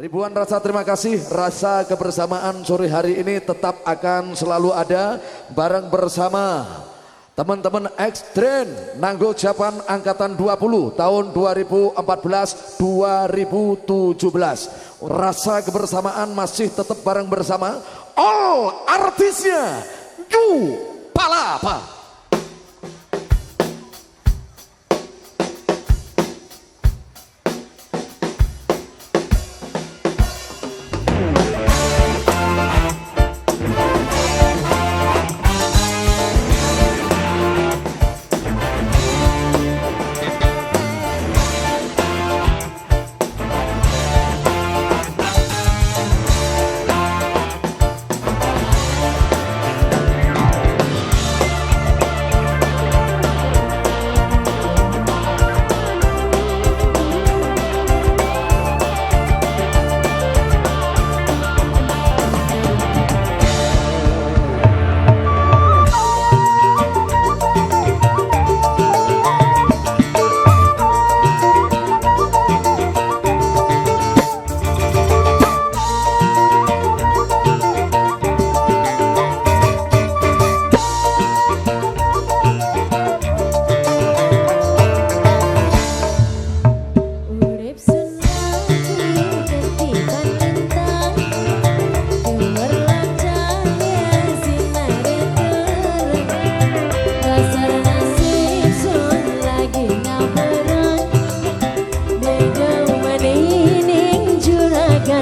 Ribuan rasa terima kasih, rasa kebersamaan sore hari ini tetap akan selalu ada bareng bersama teman-teman X-Train Nanggo Japan Angkatan 20 tahun 2014-2017. Rasa kebersamaan masih tetap bareng bersama all artisnya Yu Palapa.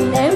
mañana.